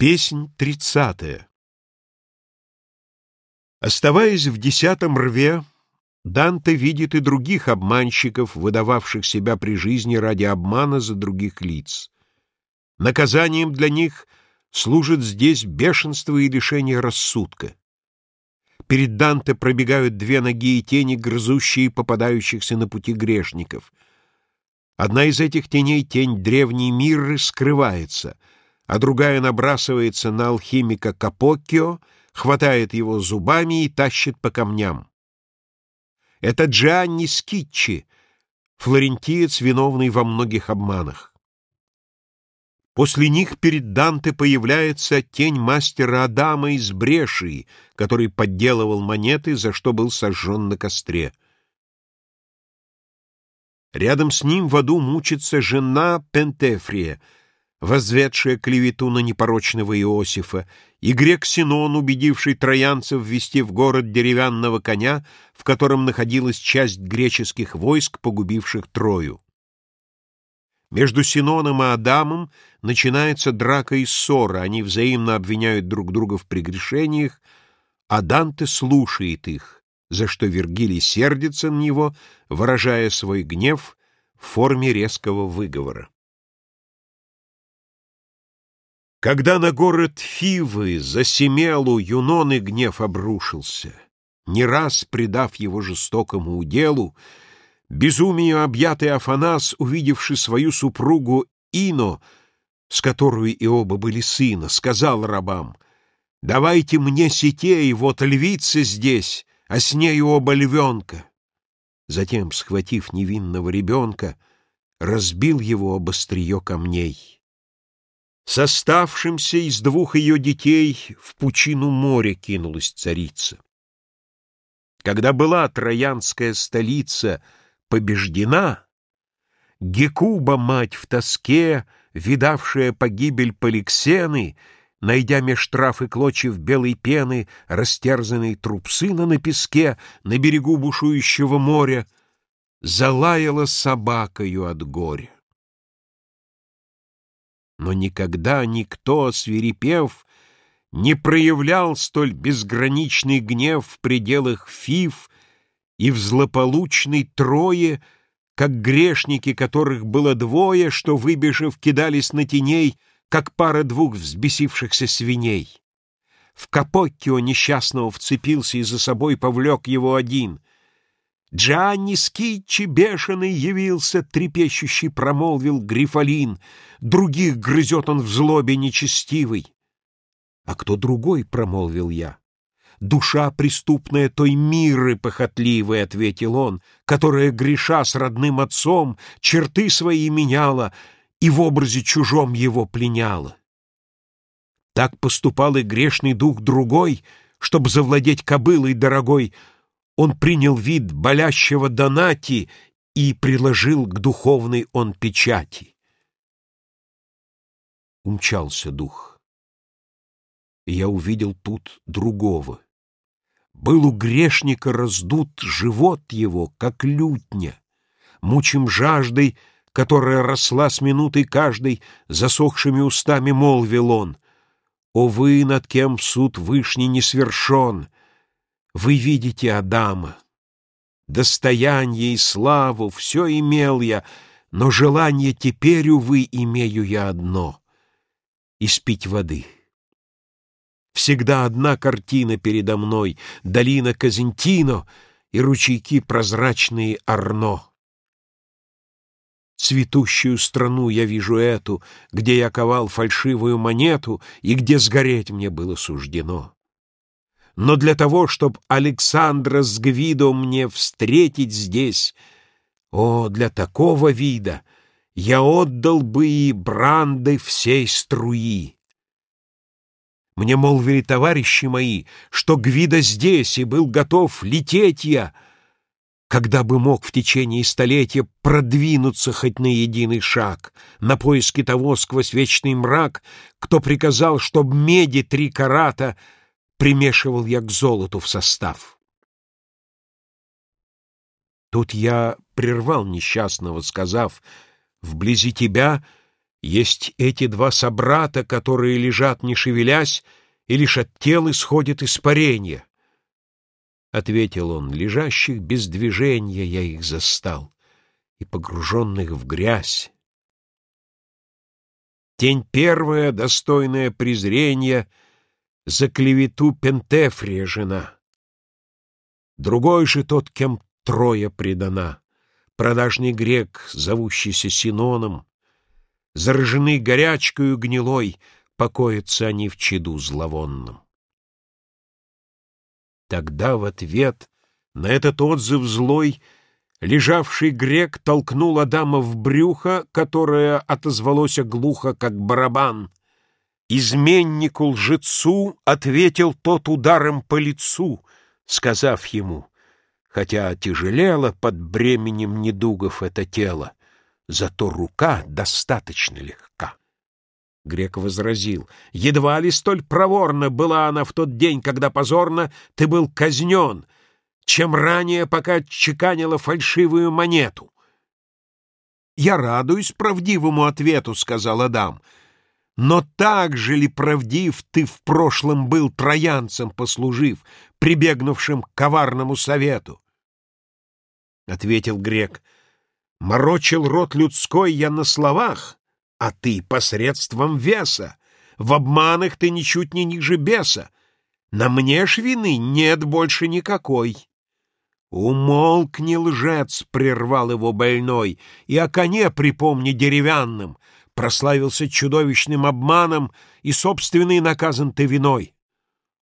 Песнь тридцатая Оставаясь в десятом рве, Данте видит и других обманщиков, выдававших себя при жизни ради обмана за других лиц. Наказанием для них служит здесь бешенство и лишение рассудка. Перед Данте пробегают две ноги и тени, грызущие попадающихся на пути грешников. Одна из этих теней, тень древней Мирры, скрывается — а другая набрасывается на алхимика Капоккио, хватает его зубами и тащит по камням. Это Джанни Скитчи, флорентиец, виновный во многих обманах. После них перед Данте появляется тень мастера Адама из Брешии, который подделывал монеты, за что был сожжен на костре. Рядом с ним в аду мучится жена Пентефрия — возведшая клевету на непорочного Иосифа, и грек Синон, убедивший троянцев ввести в город деревянного коня, в котором находилась часть греческих войск, погубивших Трою. Между Синоном и Адамом начинается драка и ссора, они взаимно обвиняют друг друга в прегрешениях, а Данте слушает их, за что Вергилий сердится на него, выражая свой гнев в форме резкого выговора. Когда на город Фивы за Семелу Юноны гнев обрушился, не раз предав его жестокому уделу, безумию объятый Афанас, увидевший свою супругу Ино, с которой и оба были сына, сказал рабам, «Давайте мне сетей, вот львица здесь, а с нею оба львенка». Затем, схватив невинного ребенка, разбил его об острие камней. С из двух ее детей в пучину моря кинулась царица. Когда была троянская столица побеждена, Гекуба, мать в тоске, видавшая погибель Поликсены, найдя меж трав и клочев белой пены растерзанный труп сына на песке на берегу бушующего моря, залаяла собакою от горя но никогда никто, свирепев, не проявлял столь безграничный гнев в пределах Фив и в злополучной Трое, как грешники, которых было двое, что, выбежав, кидались на теней, как пара двух взбесившихся свиней. В Капоккио несчастного вцепился и за собой повлек его один. Джанни Скитчи бешеный явился, трепещущий промолвил Грифолин. Других грызет он в злобе нечестивый. А кто другой, промолвил я. Душа преступная той миры похотливой, ответил он, которая, греша с родным отцом, черты свои меняла и в образе чужом его пленяла. Так поступал и грешный дух другой, чтобы завладеть кобылой дорогой, он принял вид болящего Донати и приложил к духовной он печати. Умчался дух. И я увидел тут другого. Был у грешника раздут живот его, как лютня, мучим жаждой, которая росла с минутой каждой, засохшими устами молвил он. «О вы, над кем суд вышний не свершен!» Вы видите Адама. Достояние и славу все имел я, но желание теперь, увы, имею я одно — испить воды. Всегда одна картина передо мной — долина Казентино и ручейки прозрачные Арно. Цветущую страну я вижу эту, где я ковал фальшивую монету и где сгореть мне было суждено. Но для того, чтоб Александра с Гвидо мне встретить здесь, о, для такого вида я отдал бы и бранды всей струи. Мне молвили товарищи мои, что Гвида здесь, и был готов лететь я, когда бы мог в течение столетия продвинуться хоть на единый шаг, на поиски того сквозь вечный мрак, кто приказал, чтоб меди три карата — примешивал я к золоту в состав. Тут я прервал несчастного, сказав, «Вблизи тебя Есть эти два собрата, которые лежат, не шевелясь, и лишь от тел исходит испарение. Ответил он, лежащих без движения я их застал, и погруженных в грязь. Тень первая, достойная презрения, за клевету Пентефрия жена. Другой же тот, кем Троя предана, продажный грек, зовущийся Синоном, заражены горячкою гнилой, покоятся они в чаду зловонном. Тогда в ответ на этот отзыв злой лежавший грек толкнул Адама в брюхо, которое отозвалось глухо, как барабан. Изменнику-лжецу ответил тот ударом по лицу, сказав ему, хотя тяжелело под бременем недугов это тело, зато рука достаточно легка. Грек возразил, «Едва ли столь проворно была она в тот день, когда позорно ты был казнен, чем ранее, пока чеканила фальшивую монету». «Я радуюсь правдивому ответу», — сказал Адам, «но так же ли правдив ты в прошлом был троянцем послужив, прибегнувшим к коварному совету?» Ответил грек, «Морочил рот людской я на словах, а ты посредством веса. В обманах ты ничуть не ниже беса. На мне ж вины нет больше никакой. «Умолкни, лжец!» — прервал его больной, «И о коне припомни деревянным, прославился чудовищным обманом, и собственный наказан ты виной».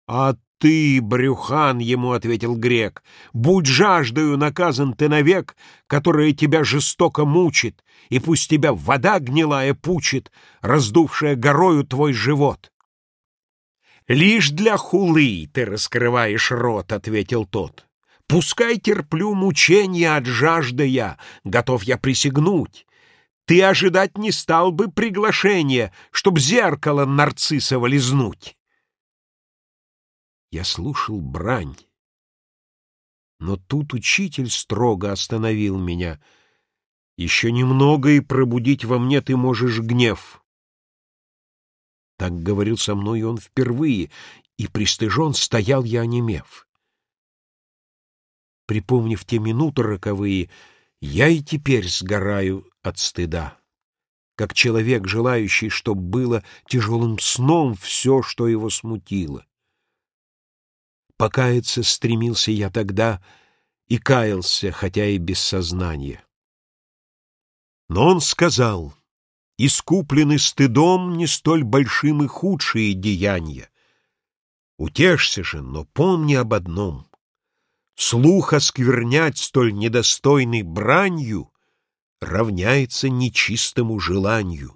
«А ты, брюхан!» — ему ответил грек, «будь жаждою наказан ты навек, которая тебя жестоко мучит, и пусть тебя вода гнилая пучит, раздувшая горою твой живот. «Лишь для хулы ты раскрываешь рот», — ответил тот. «Пускай терплю мучения от жажды я, готов я присягнуть. Ты ожидать не стал бы приглашения, чтоб зеркало нарциссово лизнуть». Я слушал брань, но тут учитель строго остановил меня — еще немного, и пробудить во мне ты можешь гнев. Так говорил со мной он впервые, и пристыжен стоял я онемев. Припомнив те минуты роковые, я и теперь сгораю от стыда, как человек, желающий, чтоб было тяжелым сном все, что его смутило. Покаяться стремился я тогда и каялся, хотя и без сознания. Но он сказал, искуплены стыдом не столь большим и худшие деяния. Утешься же, но помни об одном. Слух осквернять столь недостойной бранью равняется нечистому желанию.